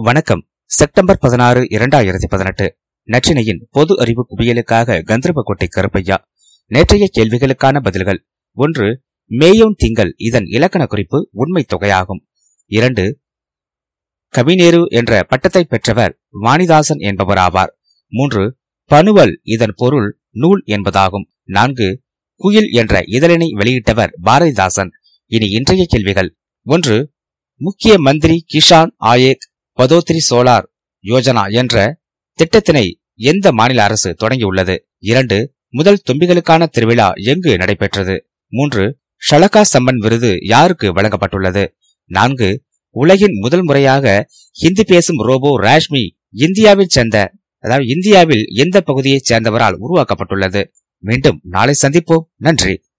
வணக்கம். செப்டம்பர் பதினாறு இரண்டாயிரத்தி பதினெட்டு. நற்றினையின் பொது அறிவு குவியலுக்காக கந்தர்பகோட்டை கருப்பையா. நேற்றைய கேள்விகளுக்கான பதில்கள். ஒன்று மேயோன் திங்கள் இதன் இலக்கண குறிப்பு உண்மை தொகையாகும். இரண்டு கவிநேரு என்ற பட்டத்தை பெற்றவர் வாணிதாசன் என்பவர் ஆவார் மூன்று பனுவல் இதன் பொருள் நூல் என்பதாகும். நான்கு குயில் என்ற இதழினை வெளியிட்டவர் பாரதிதாசன். இனி இன்றைய கேள்விகள். ஒன்று முக்கிய மந்திரி கிஷான் ஆயேக் பதோத்ரி சோலார் யோஜனா என்ற திட்டத்தினை எந்த மாநில அரசு தொடங்கியுள்ளது? இரண்டு முதல் தும்பிகளுக்கான திருவிழா எங்கு நடைபெற்றது? மூன்று ஷலகா சம்மன் விருது யாருக்கு வழங்கப்பட்டுள்ளது? நான்கு உலகின் முதல் முறையாக ஹிந்தி பேசும் ரோபோ ராஷ்மி இந்தியாவில் சேர்ந்த அதாவது இந்தியாவில் எந்த பகுதியைச் சேர்ந்தவரால் உருவாக்கப்பட்டுள்ளது? மீண்டும் நாளை சந்திப்போம். நன்றி.